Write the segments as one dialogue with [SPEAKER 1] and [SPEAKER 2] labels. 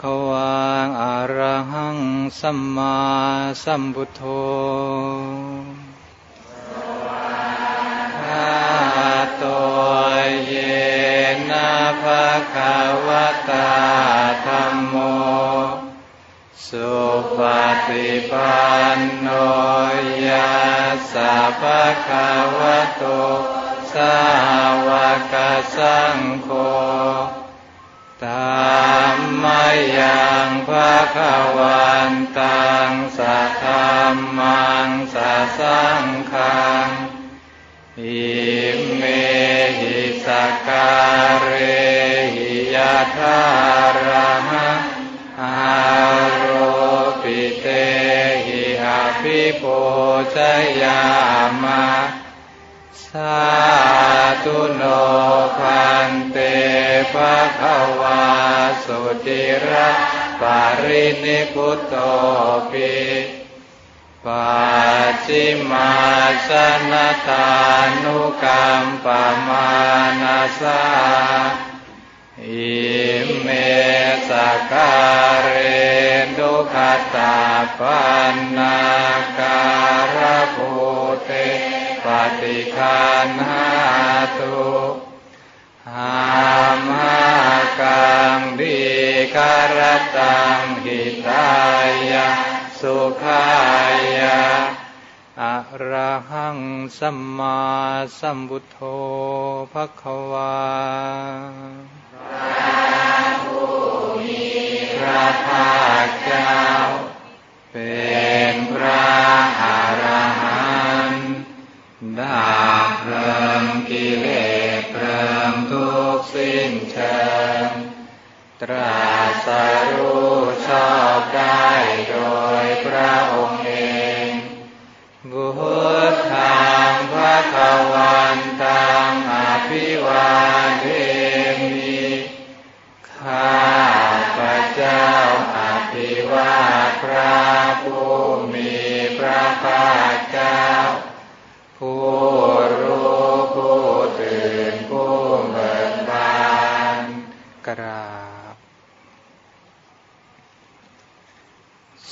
[SPEAKER 1] ควังอะระหังสัมมาสัมพุทโธข้าตัวเยนะภะคะวะตาธรรมโม สุปฏิปันโนยัสสะภะคะวะโตสาวกสัง ภะควันตังสัทธรรมังสัสังฆังอิเมหิสการเรหิยะทาระหะอาโรปิเตหิอาภิปูชยามะสาธุโนพันเตภะคะวาสุติระ ปารินิพุตโตปิปัจจิมาสนตานุกรรมปมานาสาอิเมสการเรนุขตาปันนาการภูเตปฏิคันหาตุหามหากังดี การตังหิตายะสุขายะอะระหังสัมมาสัมพุทโธภะคะวาพระมีพระภาคเจ้า เป็นพระอรหันต์ดับเพลิงกิเลสเพลิงทุกข์สิ้นเชิง ตรัสรู้ชอบได้โดยพระองค์เองบุตธังพระควันตังอภิวาเทมิข้าพระเจ้าอภิวาพระผู้มีพระภาคเจ้า ผู้รู้ผู้ตื่นผู้เบิกบานกราบ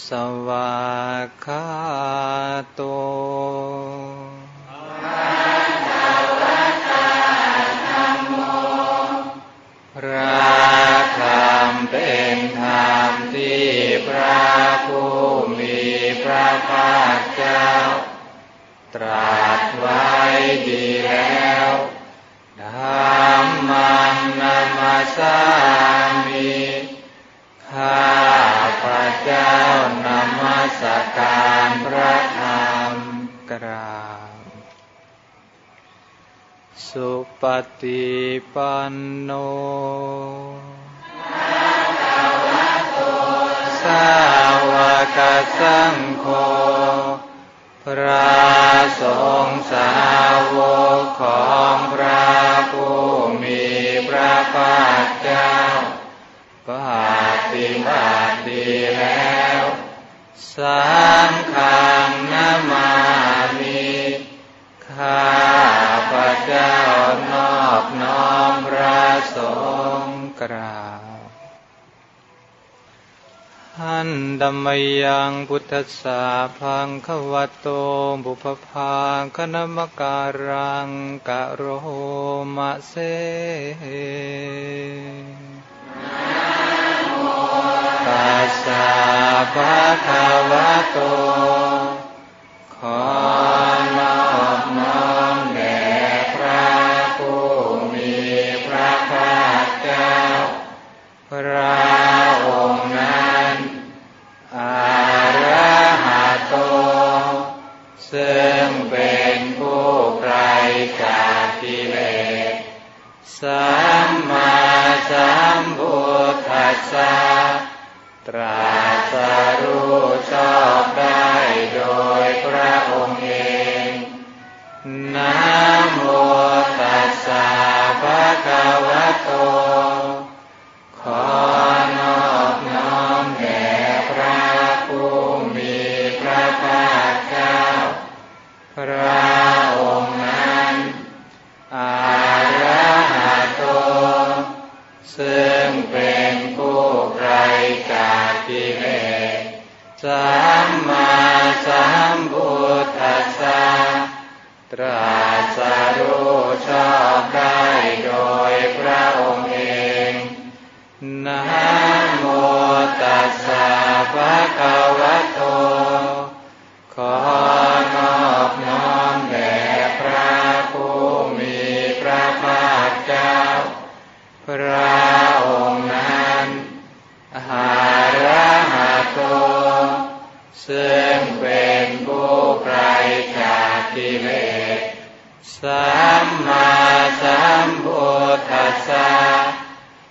[SPEAKER 1] สวากขาโตพระธรรมเป็นธรรมที่พระผู้มีพระภาคเจ้า ตรัสไว้ดีแล้ว ธรรมังนามาสา สการพระธรรมกราบสุปฏิปันโนสาวกสังโฆพระสงฆ์สาวกของพระผู้มีพระภาคเจ้าปฏิบัติแล้ว สังฆังนามามิข้าพระเจ้านอบน้อมพระสงฆ์กราบหันดัมมยังพุทธสาพังขวะโตบุพพาคณมการังกะโรมะเส ตัสสะภะคะวะโต ขอนอบน้อมแด่พระผู้มีพระภาคเจ้า พระองค์นั้นอาระหะโต ซึ่งเป็นผู้ไกลจากกิเลสสัมมาสัมพุทธัสสะ ตรัสรู้ชอบได้โดยพระองค์เองนะโมตัสสะภะคะวะโตขอ สัมมาสัมพุทธัสสะตรัสรู้ชอบได้โดยพระองค์เองนะโมตัสสะภะคะวะโตขอ ซึ่งเป็นผู้ไกลจากกิเลส สัมมาสัมพุทธัสสะ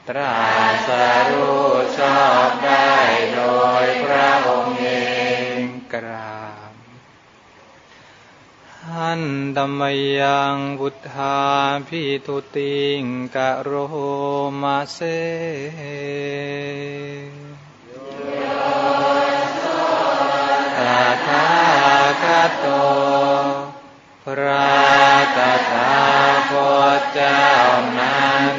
[SPEAKER 1] ตรัสรู้ชอบได้โดยพระองค์เองกราบหันธรรมยังบุทธาพิทุติงกะโรมาเซ คโต พระตถาคตเจ้านั้น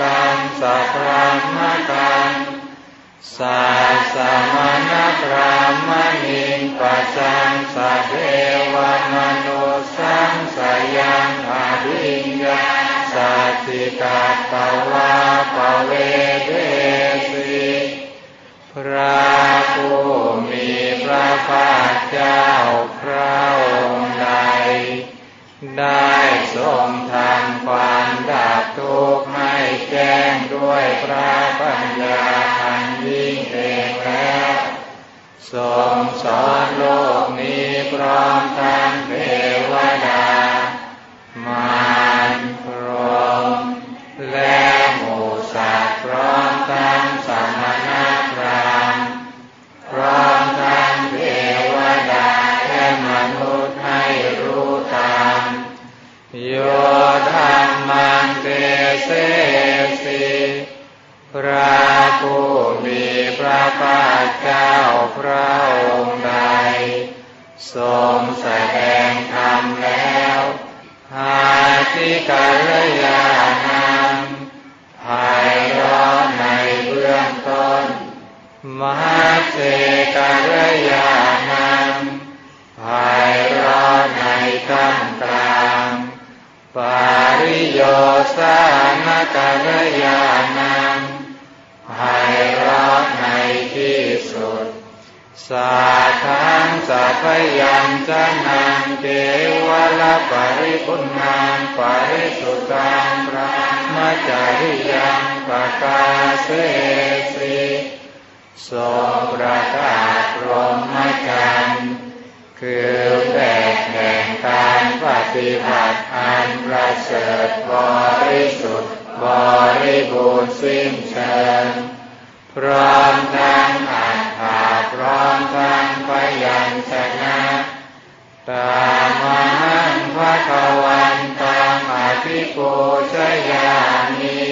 [SPEAKER 1] กังสัพพะมะกังสัสมณพรามณิงปัสสังสะเทวมนุสังสยังอาภิญญาสัตติกัปปวาปเวเทสีพระผู้มีพระภาคเจ้าพระองค์ใด ได้ทรงทำความดับทุกข์ให้แจ้งด้วยพระปัญญาอันยิ่งเองแล้วทรงสอนโลกนี้พร้อมทั้งเทวดามารพรหมและ ธรรมังเตเสสิพระผู้มีพระภาคเจ้าพระองค์ใดทรงแสดงธรรมแล้วหาทิกัลยาณังภายรอนในเบื้องต้น มหาเจกัลยาณังภายรอนในท่ามกลาง ปาริโยสานกัลยาณังภายร้อนในที่สุด สาทังสัพยัญจนังเกวลปริปุณังปริสุทธังพระมจริยังปะกาเสสิทรงประกาศพรมจรรย์ คือแบบแห่งการปฏิบัติอันประเสริฐบริสุทธิ์บริบูรณ์สิ้นเชิงพร้อมทั้งอัฏฐาพร้อมทั้งพยัญชนะตามหังพระควันตังอภิปูชยามิ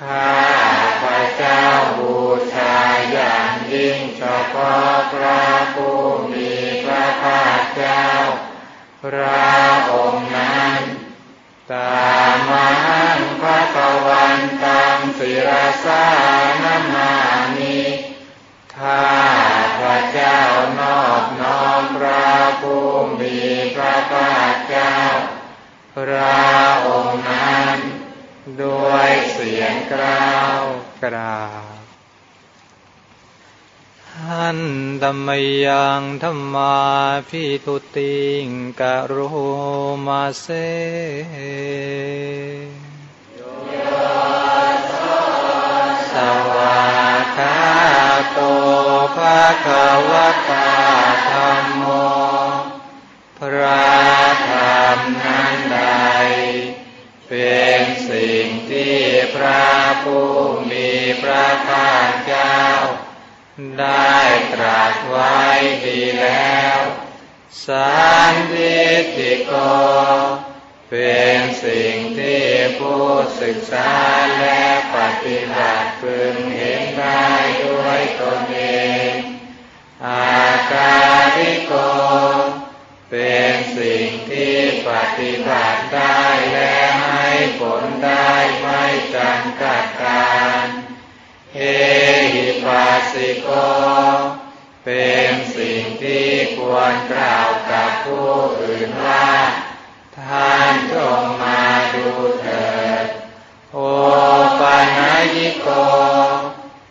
[SPEAKER 1] ข้าพระเจ้าบูชาอย่าง ยิ่งเฉพาะพระผู้มีพระภาคเจ้า พระองค์นั้น ตามังพระควันตังศิรสานมานิข้าพระเจ้านอบน้อมพระผู้มีพระภาคเจ้า พระองค์นั้น ด้วยเสียงกล้าวกราบ หันธรรมยังธรรมาพิทุติงกะโรมาเซสวากขาโตภะคะวะตาธรรมโม พระธรรมนั้นใด เป็นสิ่งที่พระผู้มีพระภาคเจ้า ได้ตรัสไว้ดีแล้ว สันติติโก เป็นสิ่งที่ผู้ศึกษาและปฏิบัติพึงเห็นได้ด้วยตนเอง อาการิโก เป็นสิ่งที่ปฏิบัติได้และให้ผลได้ไม่จำกัดการ เอหิปัสสิโก เป็นสิ่งที่ควรกล่าวกับผู้อื่นว่า ท่านจงมาดูเถิด โอปานายิโก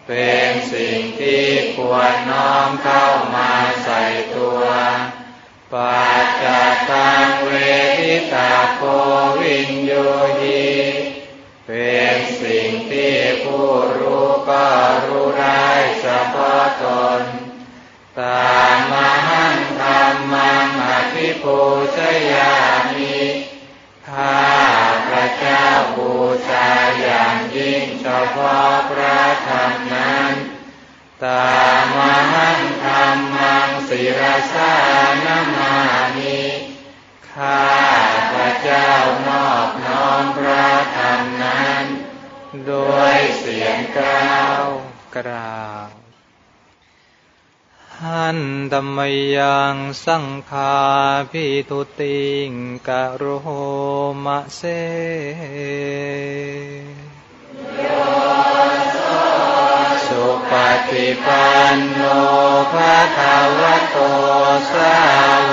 [SPEAKER 1] เป็นสิ่งที่ควรน้อมเข้ามาใส่ตัวปัจจตังเวทิตาโควินโยหิ เป็นสิ่งที่ผู้รู้ก็รู้ได้เฉพาะตนตามมหังธรรมังอภิปูชยามิข้าพระเจ้าบูชาอย่างยิ่งเฉพาะพระธรรมนั้นตามมหังธรรมังศิรสานมานิข้า เจ้านอบน้อมพระธรรมนั้น ด้วยเสียงกล้าวกราบหันธรรมยังสังคาพิทุติงกะโรมะเซสุปฏิปันโนภะคะวะโตสา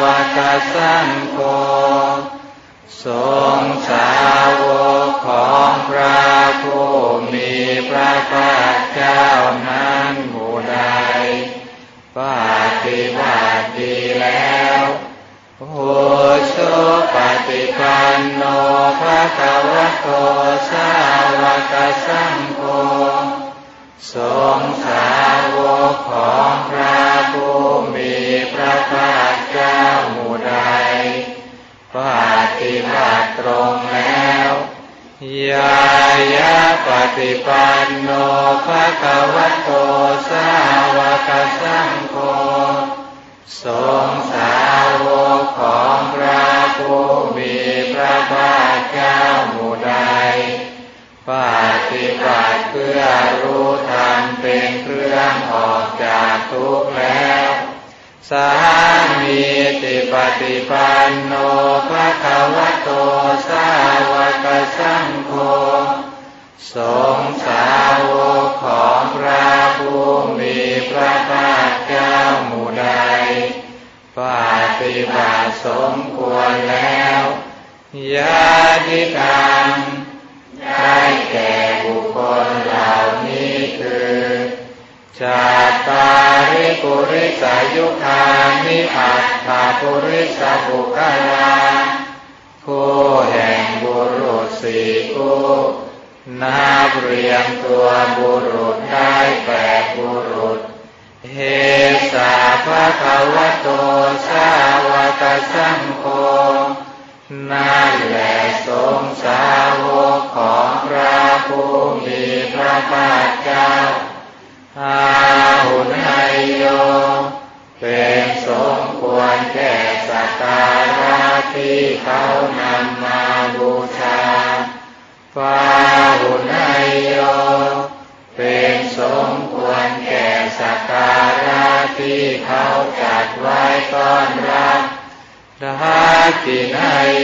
[SPEAKER 1] วกสังโฆ ปฏิปัน พระพระภาคเจ้าอาหุนไฮโย เป็นสมควรแก่สักการะที่เขานำมาบูชาฟาหุนไฮโย เป็นสมควรแก่สักการะที่เขาจัดไว้ต้อนรับดากินไฮโย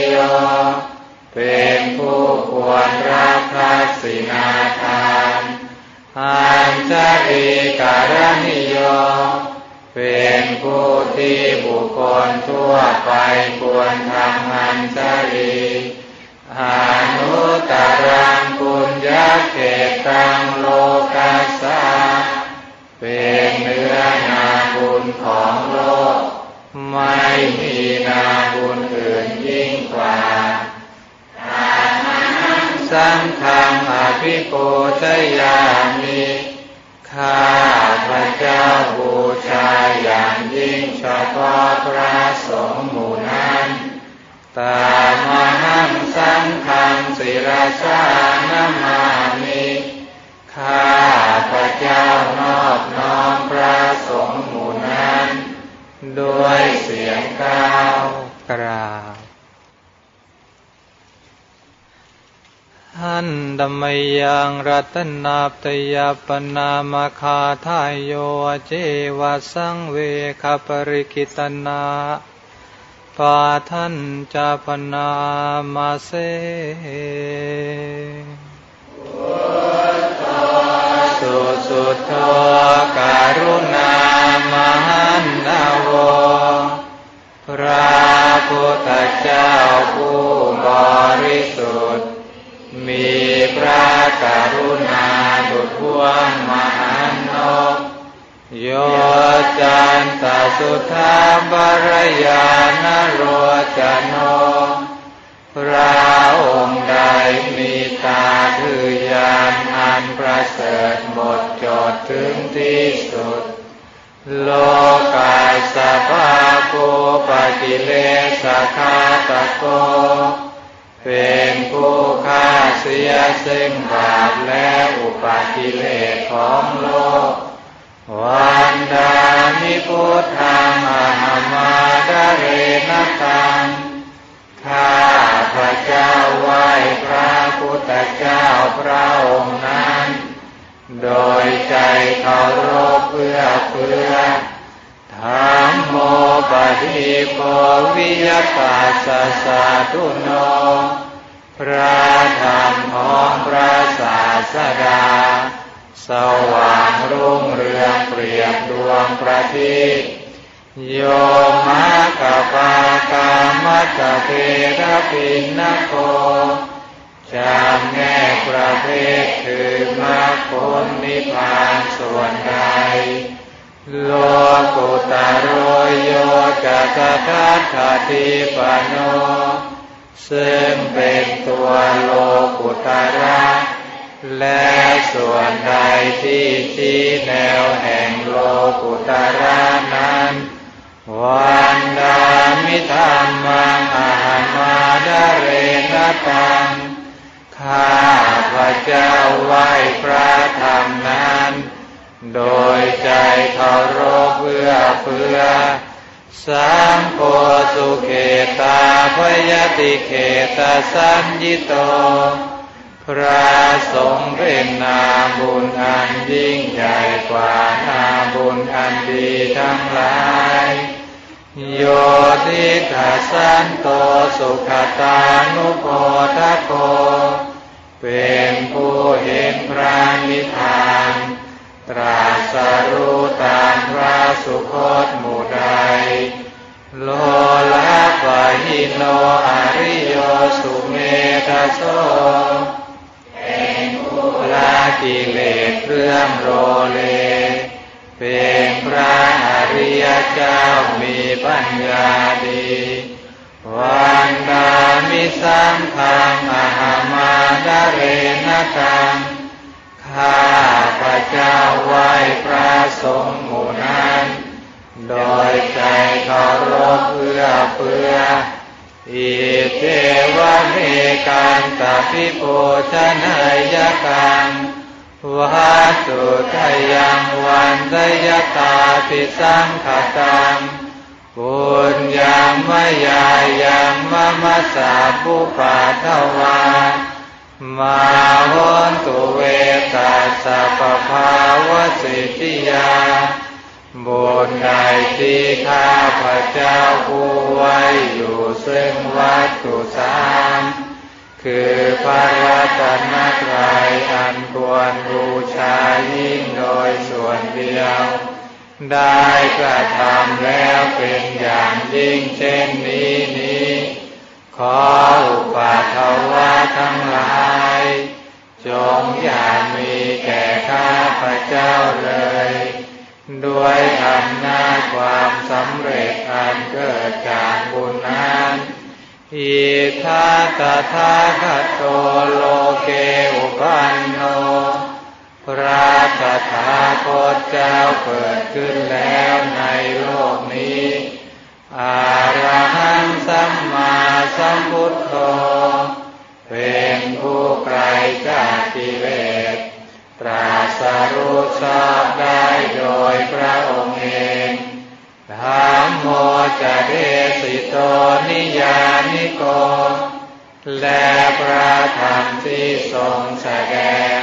[SPEAKER 1] ยังรัตนาตยปนามคาทายโยเจวสังเวคปริกิตนาปาทันจาปนามาเสสุสุทโธการุณามหันนาวพระพุทธเจ้าผู้บริสุทธิ์ มีพระกรุณาดุจพวงมหันนกโยจันตสุธาบรยานโรจโนพระองค์ใดมีตาคือยานอันประเสริฐหมดจดถึงที่สุด โลกายสภาโกปกิเลสคาตโก เป็นผู้ฆ่าเสียซึ่งบาปและอุปากิเลสของโลก วันดามิพุทธังอหามาดาเรนตังข้าพระเจ้าไหว้พระพุทธเจ้าพระองค์นั้น โดยใจเคารพเพื่อเพื่อ ธรรมโมปฏิโปวิยตาสสะตุโน พระธรรมของพระศาสดา สว่างรุ่งเรืองเปรียบดวงประทีปโยมะกะปากามัตเทระปินนโคจำแนกประเภทคือมรรคผลนิพพานส่วนใดโล ตโรโยจักทัตถาทิปโน ซึ่งเป็นตัวโลกุตระและส่วนใดที่ชี้แนวแห่งโลกุตระนั้น วันดามิธรรมังอาหามาดเรนตัง ข้าพระเจ้าไหว้พระธรรมนั้น โดยใจเคารพเพื่อเพื่อ สังโฆสุเขตาพยติเขตาสัญญิโต พระสงฆ์เป็นนาบุญอันยิ่งใหญ่กว่านาบุญอันดีทั้งหลายโยทิทัสสันโตสุขตานุโพทโก เป็นผู้เห็นพระนิพพาน ตรัสรู้ตามพระสุคตหมู่ใด โลละปะหิโนอริโยสุเมธโสเป็นผู้ละกิเลสเครื่องโรเล เป็นพระอริยเจ้ามีปัญญาดีวันดามิสังขังอหามาดเรนตัง ข้าพระเจ้าไหว้พระสงฆ์หมู่นั้น โดยใจเคารพเพื่อเพื่ออิเทวะเมกันตปิโปชนายกังวัตุทยังวันทยตาปิสังขตังปุญญามยายังมะมะสาภูปาทวา มาหนตุเวตัสสะปะภาวะสิทธิยาบุญใดที่ข้าพระเจ้าผู้ไว้อยู่ซึ่งวัตถุสามคือพระรัตนตรัยอันควรบูชายิ่งโดยส่วนเดียว ได้กระทำแล้วเป็นอย่างยิ่งเช่นนี้นี้ ขออุปาทวะทั้งหลาย จงอย่ามีแก่ข้าพระเจ้าเลย ด้วยอำนาจความสำเร็จอันเกิดจากบุญนั้นอิทาตถาคตโตโลเกอุปันโน พระตถาคตเจ้าเกิดขึ้นแล้วในโลกนี้ อาระหังสัมมาสัมพุทโธเป็นผู้ไกลจากกิเลสตรัสรู้ชอบได้โดยพระองค์เองธรรมโมจะเดสิโตนิยานิโก และพระธรรมที่ทรงแสดง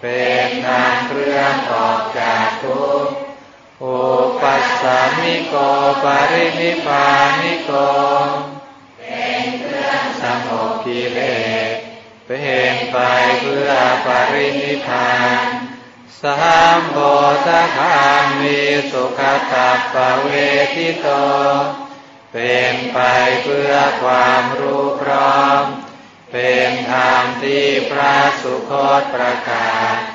[SPEAKER 1] เป็นทางเครื่องออกจากทุกข์ อุปัสสามิโกปรินิพานิโก เป็นเครื่องสงบกิเลสเป็นไปเพื่อปรินิพานสามโพธคามีสุขตัปปเวทิโต เป็นไปเพื่อความรู้พร้อม เป็นธรรมที่พระสุคตประกาศ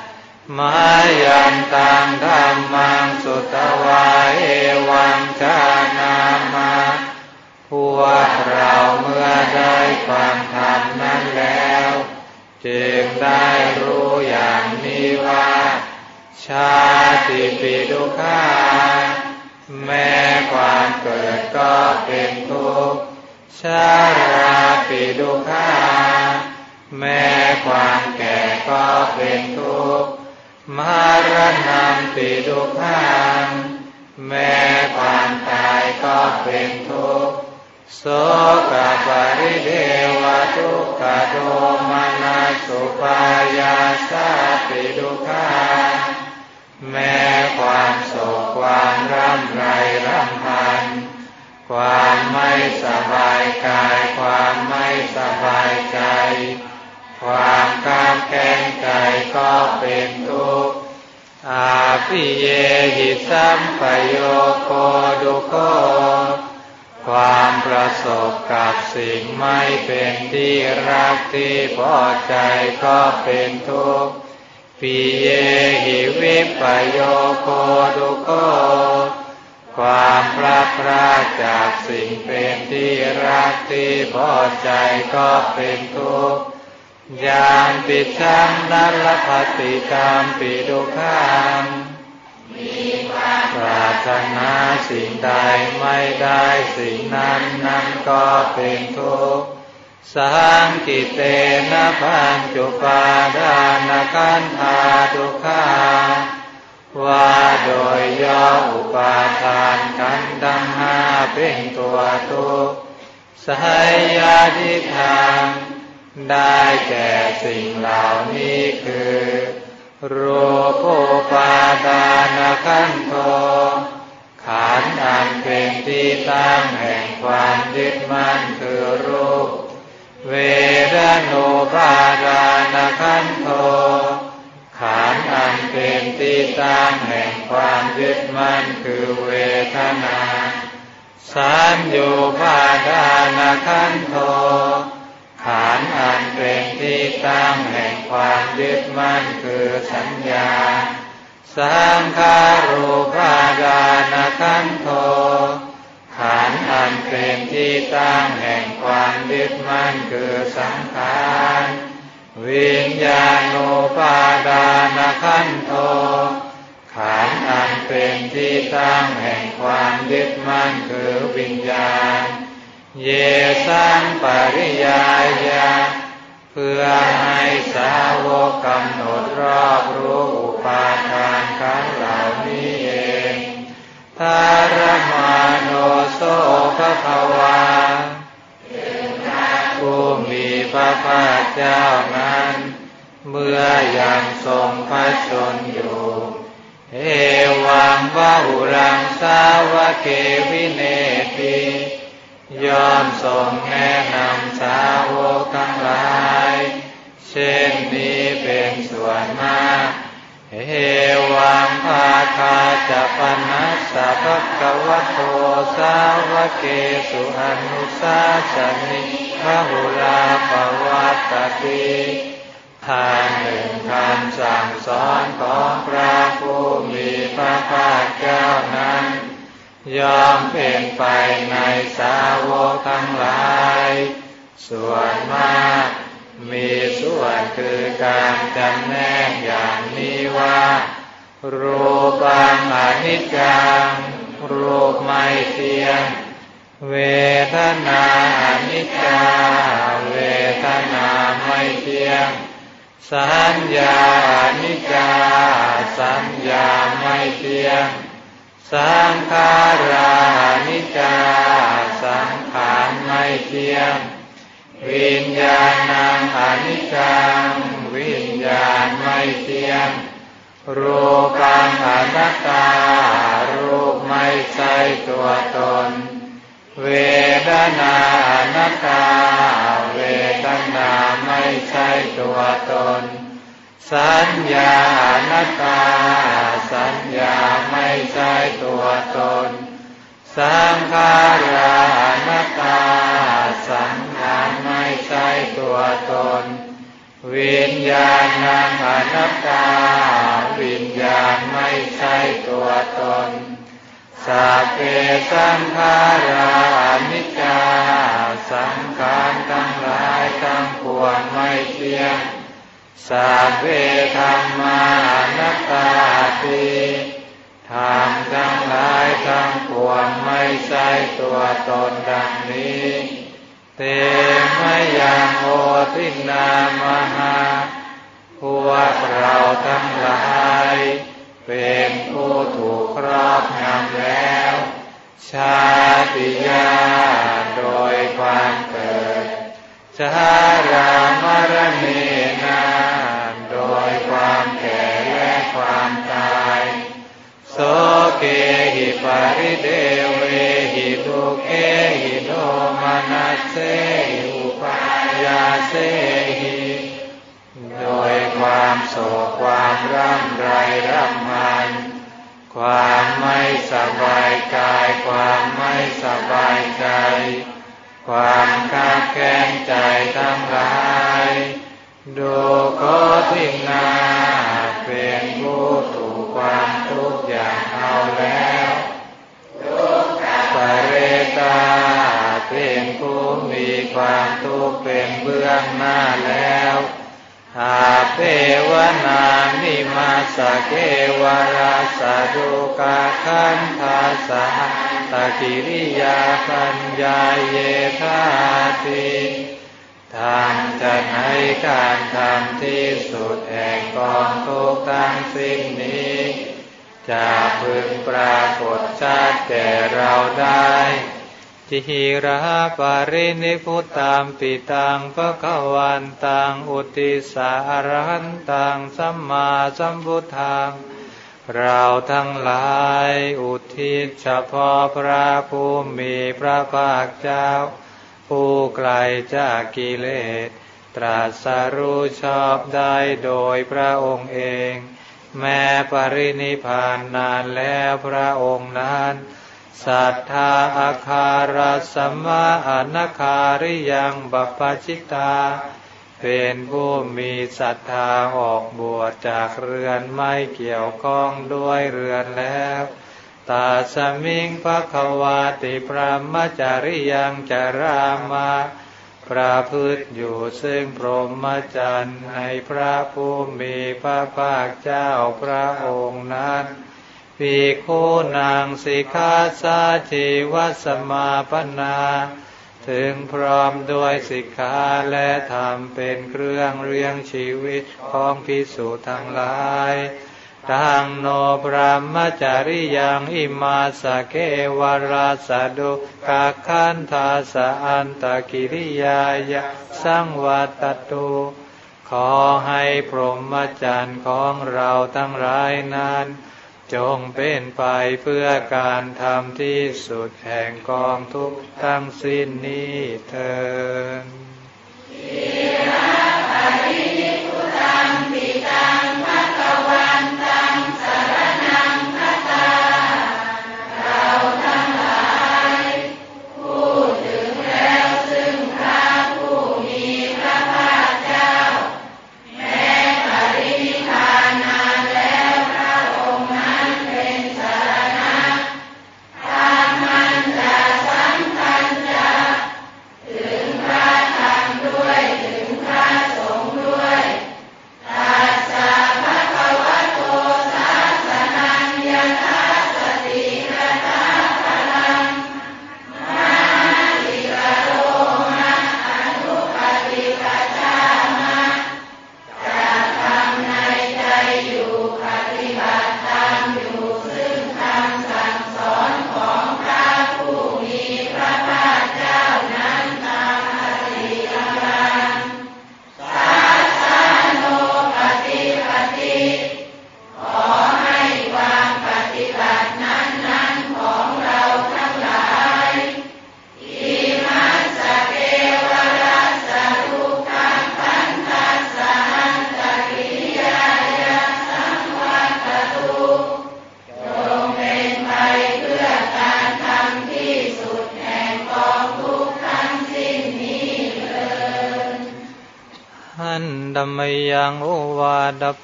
[SPEAKER 1] มายันตังธรรมังสุตวาเอวังชานามาพวกเราเมื่อได้ฟังธรรมนั้นแล้วจึงได้รู้อย่างนี้ว่า ชาติปิดุขาแม้ความเกิดก็เป็นทุกข์ชาราปิดุขาแม้ความแก่ก็เป็นทุกข์ มารณะปิดุขังแม้ความตายก็เป็นทุกข์โสกปริเดวทุกขโทมนาสุปายาสาปิดุขังแม้ความโศกความร่ำไรร่ำพัน ความไม่สบายกาย ความไม่สบายใจ ความกามแค้นใจก็เป็นทุกข์ อาภิเยหิสัมปโยโคดุโคความประสบกับสิ่งไม่เป็นที่รักที่พอใจก็เป็นทุกข์ปิเยหิวิปโยโคดุโคความพลาดพลาดจากสิ่งเป็นที่รักที่พอใจก็เป็นทุกข์ ยานปิชังนัลภติกรรมปิดุขังปรารถนาสิ่งใดไม่ได้สิ่งนั้นนั้นก็เป็นทุกข์สังกิเตนะพันจุปาดานกันธาทุกขาว่าโดยย่ออุปาทานกันดังห้าเป็นตัวทุกข์สายยาทิทาง ได้แก่สิ่งเหล่านี้คือรูปปาดานขันโทขันธ์อันเป็นที่ตั้งแห่งความยึดมั่นคือรูป เวรโนปาดานขันโทขันธ์อันเป็นที่ตั้งแห่งความยึดมั่นคือเวทนา สัญโยปาดานขันโท ขันธ์อันเป็นที่ตั้งแห่งความยึดมั่นคือสัญญา สังขารูปาดานขันโทขันธ์อันเป็นที่ตั้งแห่งความยึดมั่นคือสังขารวิญญาณูปาดานขันโทขันธ์อันเป็นที่ตั้งแห่งความยึดมั่นคือวิญญาณ เยสังปริยายา เพื่อให้สาวกกำหนดรอบรู้อุปาทานขันธ์เหล่าทารมาโนโสภควาผู้มีพระภาคเจ้านั้น เมื่อยังทรงพระชนอยู่เอวังวะหุรังสาวะเกวิเนติ ยอมทรงแนะนำสาวกทั้งหลาย เช่นนี้เป็นส่วนมากเอวังภาคาจะปนัสสะภะคะวะโตสาวะเกสุอนุสาสนิพหุลาปวัตติทานหนึ่งคำสั่งสอนของพระผู้มีพระภาคเจ้านั้น ยอมเป็นไปในสาวกทั้งหลาย ส่วนมาก มีส่วนคือการจำแนกอย่างนี้ว่า รูปังอนิจจังรูปไม่เที่ยง เวทนาอนิจจาเวทนาไม่เที่ยง สัญญาอนิจจาสัญญาไม่เที่ยง สังขารานิจาสังขารไม่เที่ยง วิญญาณังอนิจจังวิญญาณไม่เที่ยง รูปังอนัตตา รูปไม่ใช่ตัวตน เวทนาอนัตตา เวทนาไม่ใช่ตัวตน สัญญาอนัตตา สัญญาไม่ใช่ตัวตน สังขารานัตตา สังขารไม่ใช่ตัวตน วิญญาณังอนัตตา วิญญาณไม่ใช่ตัวตนสัพเพสังขารานิจจา สังขารทั้งหลายทั้งปวงไม่เที่ยง สัพเพธรรมานัตตาติธรรมทั้งหลายทั้งปวงไม่ใช่ตัวตนดังนี้ เตมยังโอทินามหาพวกเราทั้งหลาย เป็นผู้ถูกครอบงำแล้ว ชาติยาโดยความเกิดชารามรเสเกหิปาริเดเวหิทุเกหิโนมานัสเสหุปายาเสหิโดยความโศกความร่ำไรร่ำพัน ความไม่สบายกาย ความไม่สบายใจ ความกักแค้นใจทั้งหลายดูโคทินา เป็นผู้ถูกความทุกข์อย่างเอาแล้วปเรตาเป็นผู้มีความทุกข์เป็นเบื้องหน้าแล้วหาเทวนานิมาสเกวราสดุกาคันทาสาตะกิริยาปัญญาเยธาติ ทางจะให้การทำที่สุดแห่งกองทุกทั้งสิ้นนี้จะพึงปรากฏชัดแก่เราได้จิระปารินิพุตามปิตังพระกวันตังอุติสารหันตังสัมมาสัมพุทธังเราทั้งหลายอุทิศเฉพาะพระผู้มีพระภาคเจ้า ผู้ไกลจากกิเลส ตรัสรู้ชอบได้โดยพระองค์เอง แม้ปรินิพานนานแล้วพระองค์นั้นสัทธาอาคารสัมมาอนาคาริยังบัพพชิตา เป็นผู้มีศรัทธาออกบวชจากเรือนไม่เกี่ยวข้องด้วยเรือนแล้ว ตาสมิงภควาติพระมจริยังจารามาประพฤติอยู่ซึ่งพรหมจรรย์ในพระผู้มีพระภาคเจ้าพระองค์นั้นภิกขุนางสิกขาสาชีวสมาปนา ถึงพร้อมด้วยสิกขาและธรรมเป็นเครื่องเรียงชีวิตของพิสุทั้งหลาย ตตังโนพระมจาริยังอิมาสเกวราสดุกาคันทาสอันตกิริยายะสังวัตตุขอให้พรหมจรรย์ของเราทั้งหลายนั้น จงเป็นไปเพื่อการทำที่สุดแห่งกองทุกทั้งสิ้นนี้เถิด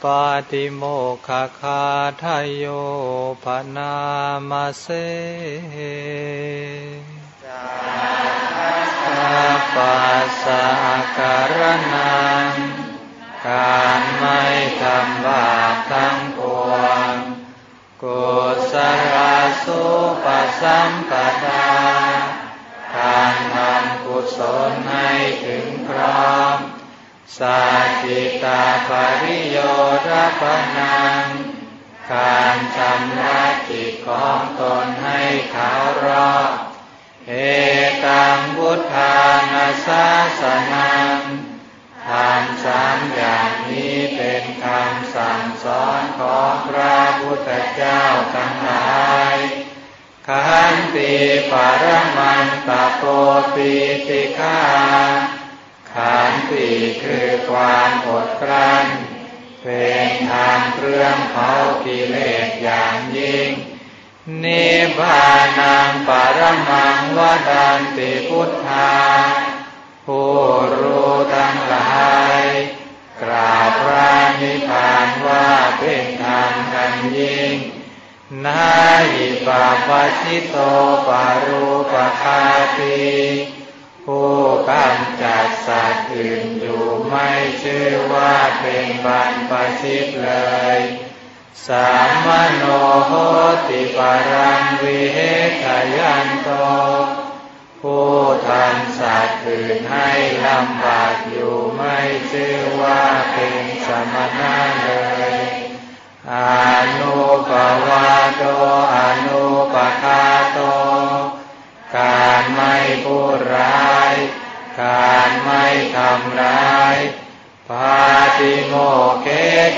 [SPEAKER 1] ปาติโมคคาทายโยภนามาเสปัสสการนังการไม่ทำบาปทั้งปวงกุศลสุปสัมปทาการทำกุศลให้ถึงพร้อม สัจิตาปริโยรปนัง การชำระจิตของตนให้ขาวรอบเอตังพุทธานาสาสนังทำสามอย่างนี้เป็นคำสั่งสอนของพระพุทธเจ้าทั้งหลายขันติปรมันตะโปปิติฆา ขันติคือความอดกลั้นเป็นทางเครื่องเผากิเลสอย่างยิ่ง นิพพานังปรมังวดันติพุทธาผู้รู้ทั้งหลาย กราบพระนิพพานว่าเป็นทางกันยิ่งนาหิปาปชิโตปารูปคาตี ผู้กำจัดสัตว์อื่นอยู่ไม่ชื่อว่าเป็นบัรปชิตเลย สามโนโหติปารังวิเหทยันโต ผู้ทำสัตว์อื่นให้ลำบากอยู่ไม่ชื่อว่าเป็นสมณะเลยอนุปวาโตอนุปคาโต การไม่พูดร้ายกำร้ายปาติโมเก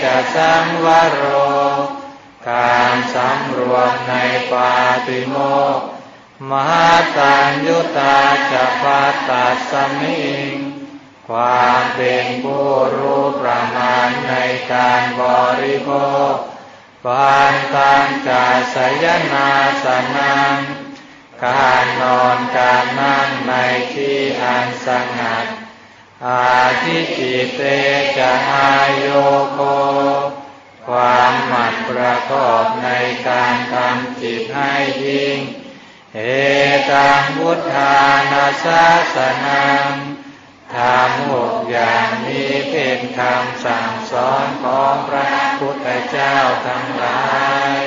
[SPEAKER 1] จะสังวโร การสำรวมในปาติโมกมหาตัญยุตาจะปัตตัสมิง ความเป็นผู้รู้ประมาณในการบริโภคปานตังจาสยนาสนัง การนอนการนั่งในที่อันสงัด อาทิจิเตจะอาโยโคความหมั่นประกอบในการทำจิตให้ยิ่ง เอตังพุทธานาสาสนังทำหกอย่างนี้เป็นคำสั่งสอนของพระพุทธเจ้าทั้งหลาย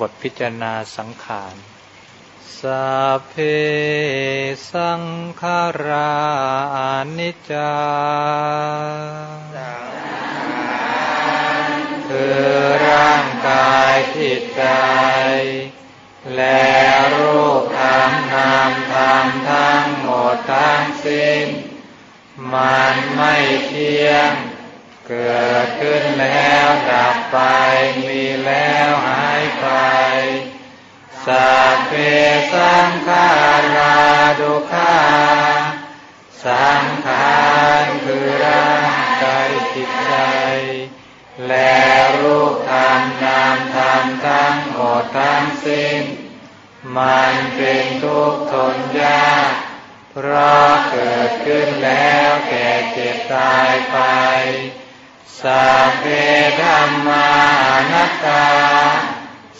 [SPEAKER 1] บทพิจารณาสังขาร สัพเพสังขารานิจจาคือร่างกายจิตใจ และรูปธรรมนามธรรมทั้งหมดทั้งสิ้น มันไม่เที่ยง เกิดขึ้นแล้วดับไปมีแล้วหายไป สัพเพสังขาราดุขาสังขารคือร่างกายจิตใจ และรูปธรรมนามธรรมทั้งหมดทั้งสิ้น มันเป็นทุกข์ทนยาก เพราะเกิดขึ้นแล้วแก่เจ็บตายไปสัพเพธรรมานัตตา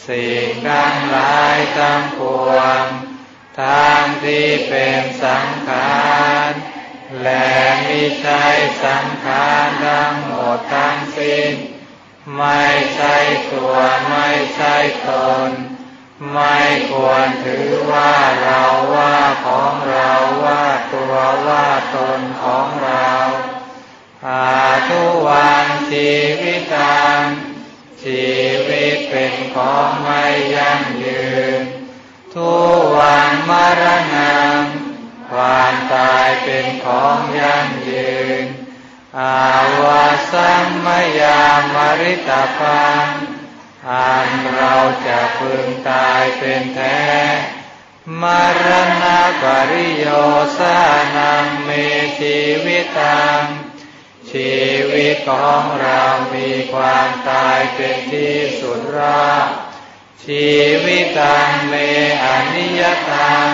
[SPEAKER 1] สิ่งทั้งหลายทั้งปวงทางที่เป็นสังขารและมิใช่สังขารทั้งหมดทั้งสิ้น ไม่ใช่ตัวไม่ใช่ตน ไม่ควรถือว่าเราว่าของเราว่าตัวว่าตนของเราอาทุวันชีวิตัง ชีวิตเป็นของไม่ยั่งยืน ทุวันมรณะความตายเป็นของยั่งยืน อาวาสัมมยามริตาปังอันเราจะพึงตายเป็นแท้ มรณะปริโยสานังเมชีวิตัง ชีวิตของเรามีความตายเป็นที่สุดรอดชีวิตังเมอนิยตัง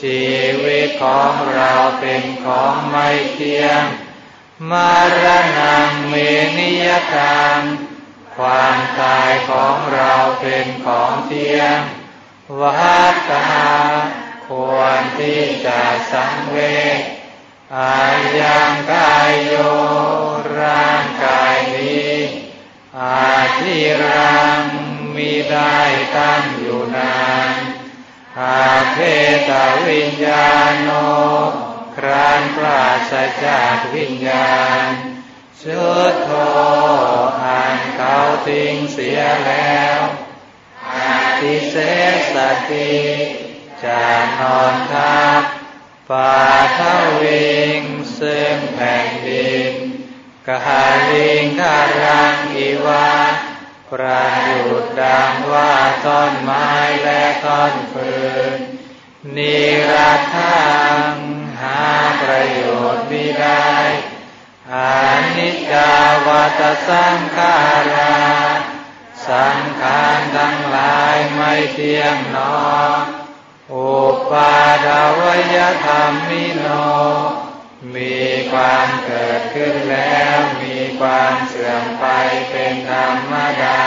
[SPEAKER 1] ชีวิตของเราเป็นของไม่เที่ยง มรณะเมนิยตัง ความตายของเราเป็นของเที่ยงวัฏตาควรที่จะสังเวช อายังกายโยร่างกายนี้อาทิรังมีได้ตั้งอยู่นานอาเพตวิญญาโน ครานปราศจากวิญญาณชุดโทอันเขาทิ้งเสียแล้วอาทิเสสติจะนอนทับ ป่าทวิงซึ่งแผ่นดินกาลิงคารังอีวาประยุดดังว่าต้นไม้และต้นฟืนนิรัตทังหาประโยชน์ไม่ได้อานิจจาวัตสังขาราสังขารทั้งหลายไม่เที่ยงนอ อุปาดาวยธรรมมิโน มีความเกิดขึ้นแล้วมีความเสื่อมไปเป็นธรรมดา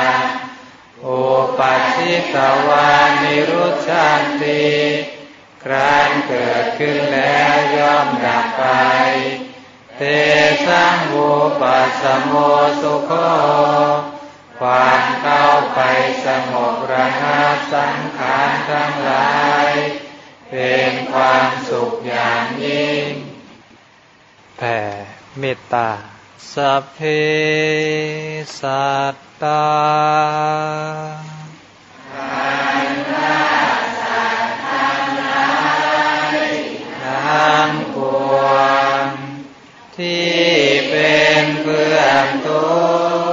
[SPEAKER 1] อุปัชิตวานิรุชันติครานเกิดขึ้นแล้วย่อมดับไป เตสังโวปัสสโมสุโค ความเข้าไปสงบระงับสังขารทั้งหลาย เป็นความสุขอย่างยิ่ง แผ่เมตตาสัพเพสัตตาทั้งปวงที่เป็นเพื่อนทุกข์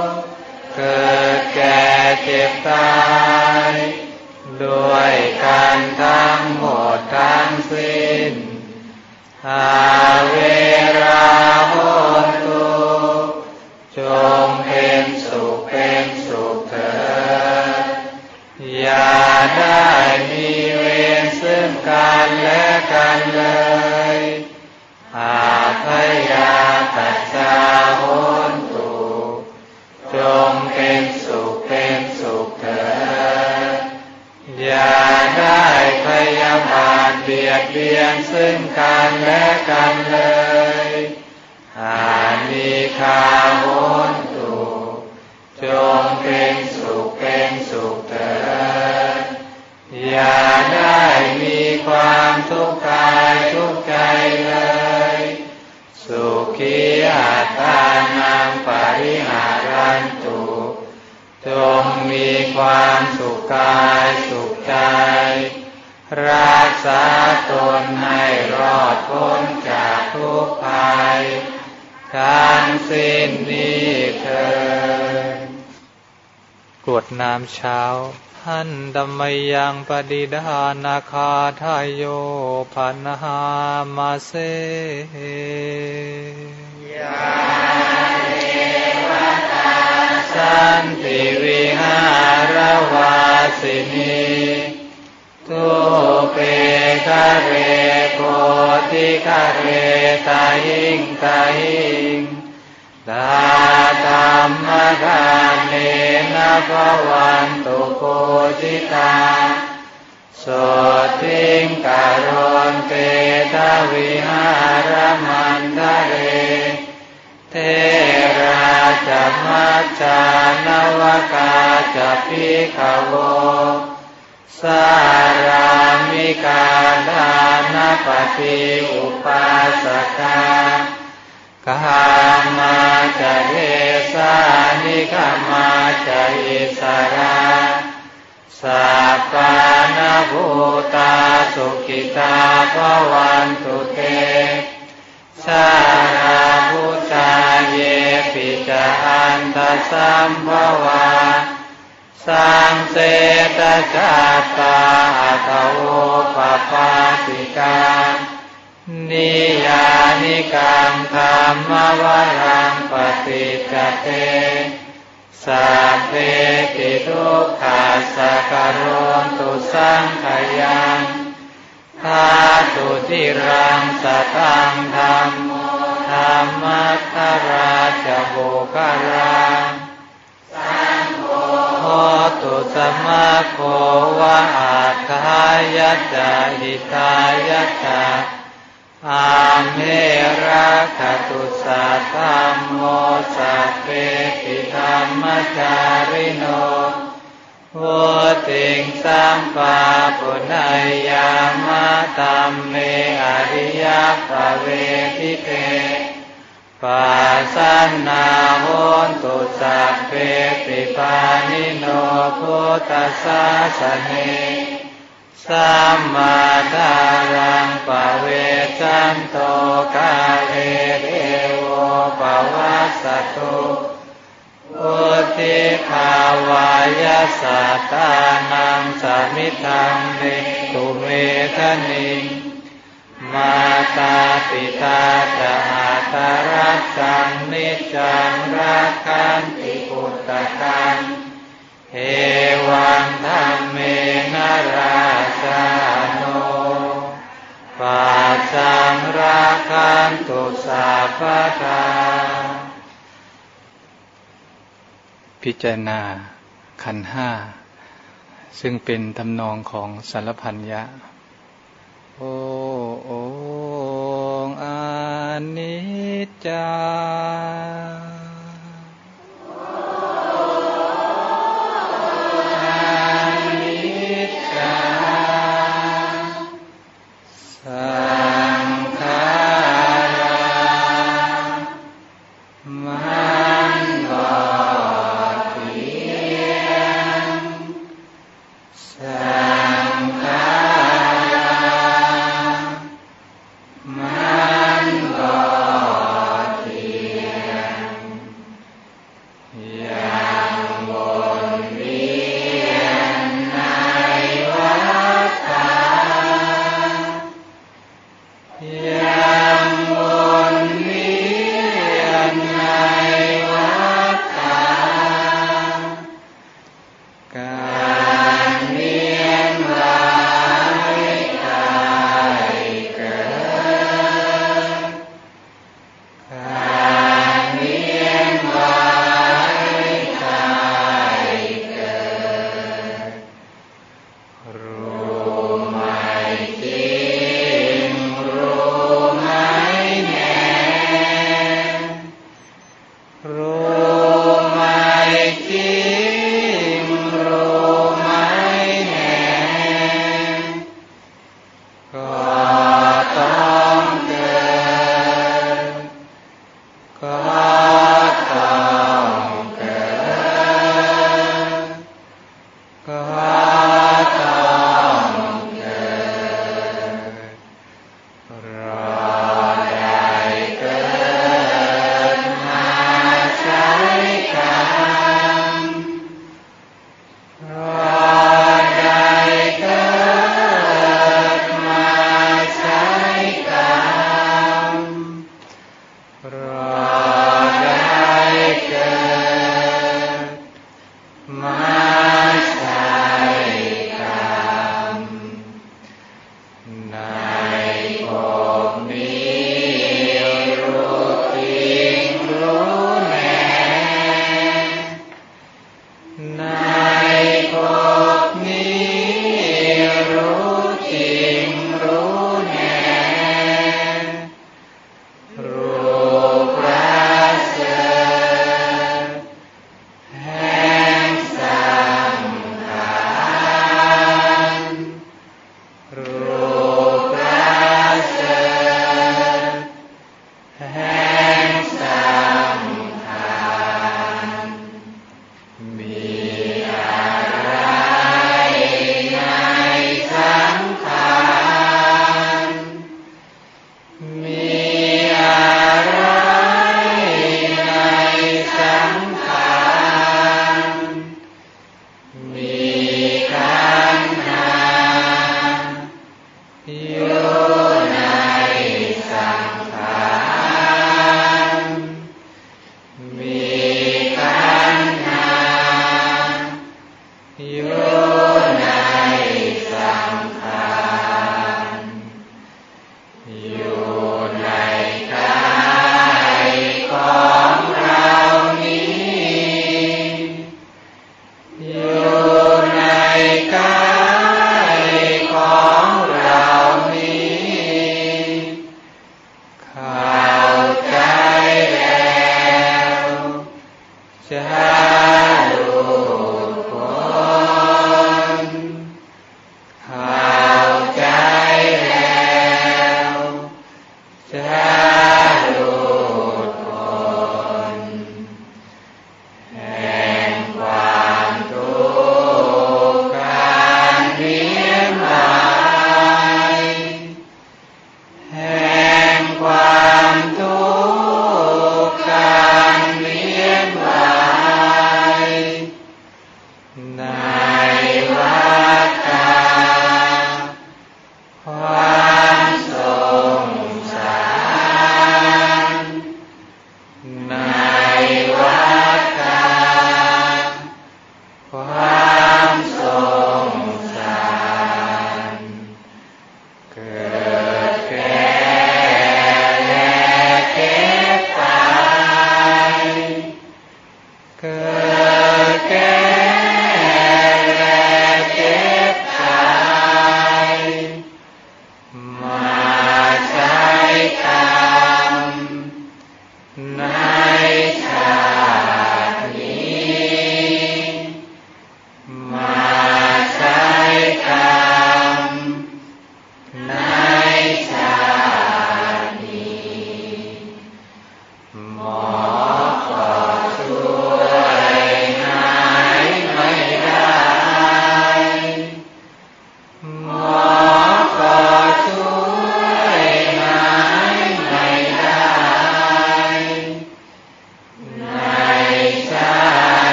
[SPEAKER 1] เกิดแก่เจ็บตาย ด้วยกันทั้งหมดทั้งสิ้นอาเวราโหนตุจงเป็นสุขเป็นสุขเถิดอย่าได้มีเวรซึ่งกันและกันเลยอาพยาตัจจาโห เป็นสุขเป็นสุขเถิดอย่าได้พยาบาทเบียดเบียนซึ่งกันและกันเลยอานิคาโหนตุจงเป็นสุขเป็นสุขเถิดอย่าได้มีความทุกข์กายทุกข์ใจเลย สุขีอัตตานังปริหารัน งมีความสุขกายสุขใจ รักษาตนให้รอดพ้นจากทุกภัยทั้งสิ้นนี้เถิดกรวดน้ำเช้าหันดัมมยังปฏิดานาคาทายโยพันหามาเสยา สันติวิหารวาสินีทุเปกะเรโกติกะเรตาหิงตาหิงตาธรรมทานเนนะภวันตุโกจิตาสดทิงกโรนเตทวิหารมันทะเรเท จะมัจจานวกาจะพิขโวสารามิกาดานปฏิอุปาสกากามาจะเทสานิกามาจะอิสราสัพพานาภูตาสุขิตาภวันตุเตสาราพุชาเย ปิจาอันตสัมภวาสังเสตจาตาอัตโวปปาติกานิยานิกังธรรมวรังปฏิจเตสัพเพติทุกขาสกโรตุสังขยังทาตุทิรังสตังธรรม ธรรมัทราชโบกรังสังโฆโหตุสมาโควะอาคายะจาหิตายะจาอาเมระคตุสัตธรรมโมสัพเพติธรรมจาริโนวุฑฒิงสัมปาปุเณยยามะ ธัมเมอริยปเวทิเต ปสันนาโหนตุสัพเพปิปาณิโนพุทธสาสเนสัมมาธารัง ปเวจฉันโตกาเลเทโวปวัสสตุอุติภาวายสัตตานังสมิทังเนตุเมทนิง มาตาปิตาจะอาตรักสังนิจังรักขันติปุตตะกังเอวังธรรมเมนราชาโนปัจจังรักขันตุสัพพทาพิจารณาขันห้า ซึ่งเป็นทำนองของสารพันยะ โอองอานิจจา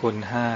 [SPEAKER 1] คุณห้า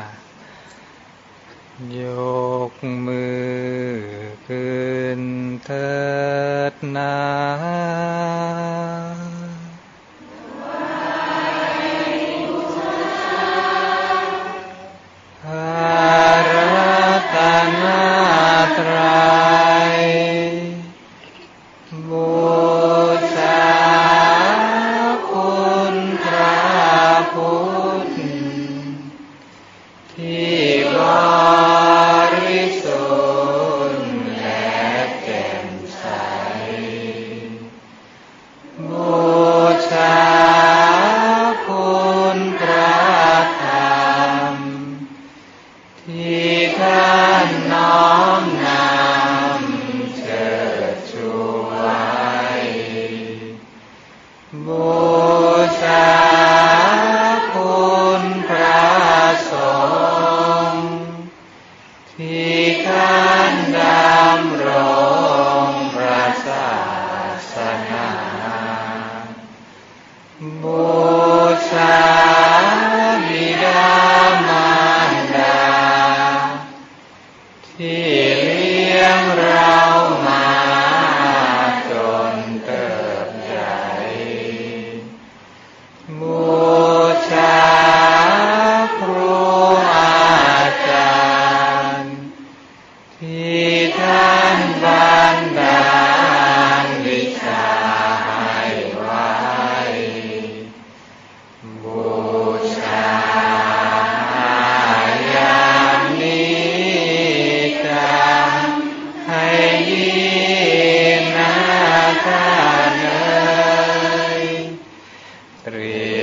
[SPEAKER 1] रे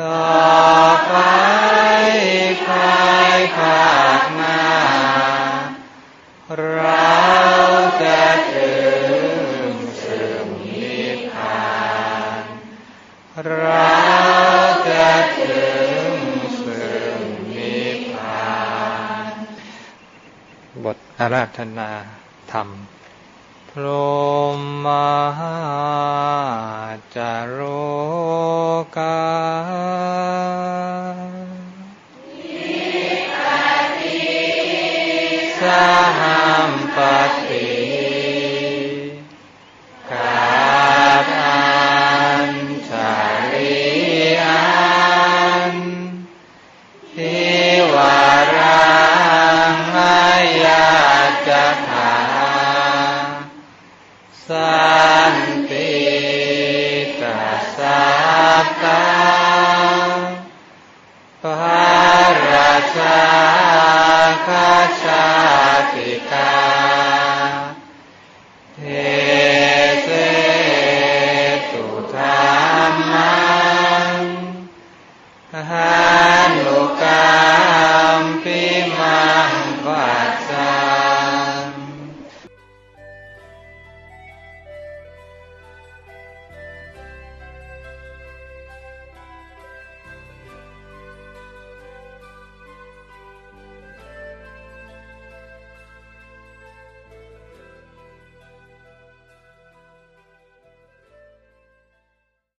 [SPEAKER 1] ต่อไปใครขาดมาเราจะถึงซึ่งนิพพานเราจะถึงซึ่งนิพพานบทอาราธนาธรรมพระ คาชาติกา